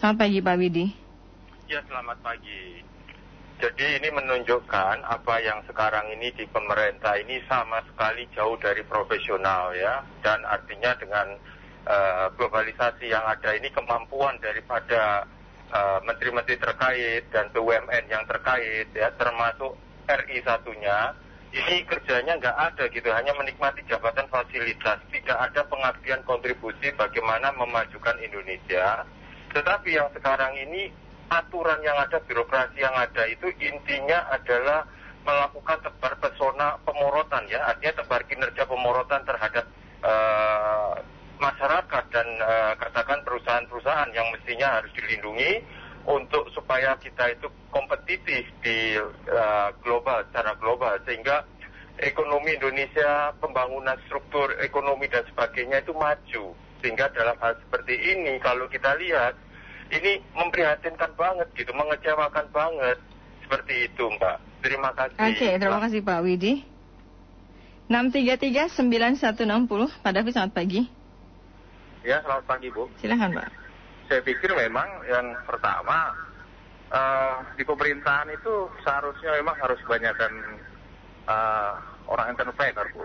Selamat pagi Pak Widi. Ya, selamat pagi. Jadi ini menunjukkan apa yang sekarang ini di pemerintah ini sama sekali jauh dari profesional ya. Dan artinya dengan uh, globalisasi yang ada ini kemampuan daripada uh, menteri-menteri terkait dan BUMN yang terkait ya termasuk RI satunya ini kerjanya nggak ada gitu, hanya menikmati jabatan fasilitas, tidak ada pengabdian kontribusi bagaimana memajukan Indonesia. Tetapi yang sekarang ini aturan yang ada, birokrasi yang ada itu intinya adalah melakukan tebar pesona pemorotan ya, artinya tebar kinerja pemorotan terhadap uh, masyarakat dan uh, katakan perusahaan-perusahaan yang mestinya harus dilindungi untuk supaya kita itu kompetitif di uh, global secara global. Sehingga ekonomi Indonesia pembangunan struktur ekonomi dan sebagainya itu maju. Sehingga dalam hal seperti ini kalau kita lihat ini memprihatinkan banget gitu mengecewakan banget. Seperti itu Mbak. Terima kasih. Oke okay, terima kasih Pak Widi. 6339160 Pak David selamat pagi. Ya selamat pagi Bu. Silahkan Pak. Saya pikir memang yang pertama uh, di pemerintahan itu seharusnya memang harus banyakkan uh, orang entrepreneur bu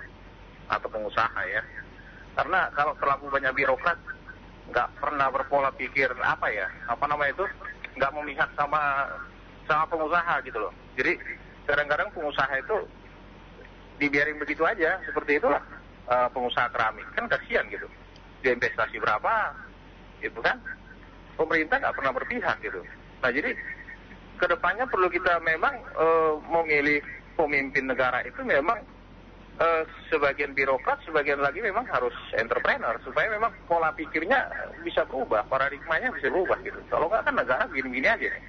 atau pengusaha ya. Karena kalau terlalu banyak birokrat nggak pernah berpola pikir apa ya apa namanya itu nggak memihak sama sama pengusaha gitu loh. Jadi kadang-kadang pengusaha itu dibiarin begitu aja seperti itulah uh, pengusaha keramik. Kan kasihan gitu. Dia investasi berapa gitu kan? Pemerintah nggak pernah berpihak gitu. Nah jadi ke depannya perlu kita memang uh, memilih pemimpin negara itu memang uh, sebagian birokrat, sebagian lagi memang harus entrepreneur supaya memang pola pikirnya bisa berubah, paradigmanya bisa berubah gitu. Kalau nggak kan negara gini-gini aja nih.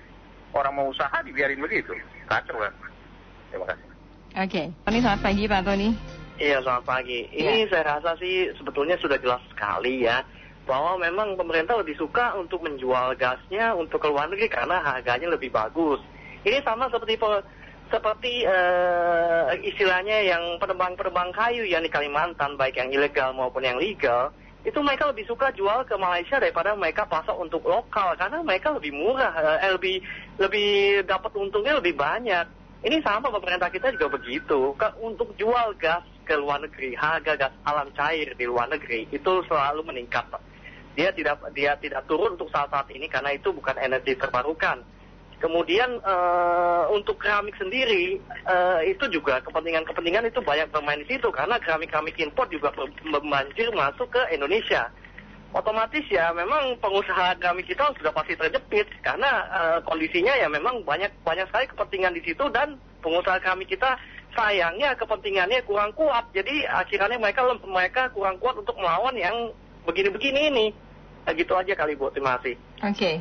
Orang mau usaha dibiarin begitu, kacau kan. Terima kasih. Oke, okay. Tony selamat pagi Pak Tony. Iya selamat pagi. Ini ya. saya rasa sih sebetulnya sudah jelas sekali ya bahwa memang pemerintah lebih suka untuk menjual gasnya untuk ke luar negeri karena harganya lebih bagus. Ini sama seperti seperti uh, istilahnya yang penebang-penebang kayu yang di Kalimantan baik yang ilegal maupun yang legal itu mereka lebih suka jual ke Malaysia daripada mereka pasok untuk lokal karena mereka lebih murah, uh, lebih lebih dapat untungnya lebih banyak. Ini sama pemerintah kita juga begitu. Untuk jual gas ke luar negeri, harga gas alam cair di luar negeri itu selalu meningkat dia tidak dia tidak turun untuk saat saat ini karena itu bukan energi terbarukan. Kemudian uh, untuk keramik sendiri uh, itu juga kepentingan-kepentingan itu banyak bermain di situ karena keramik-keramik impor juga membanjir masuk ke Indonesia. Otomatis ya memang pengusaha keramik kita sudah pasti terjepit karena uh, kondisinya ya memang banyak banyak sekali kepentingan di situ dan pengusaha keramik kita sayangnya kepentingannya kurang kuat. Jadi akhirnya mereka mereka kurang kuat untuk melawan yang begini-begini ini. Nah, gitu aja kali Bu, terima kasih. Oke. Okay.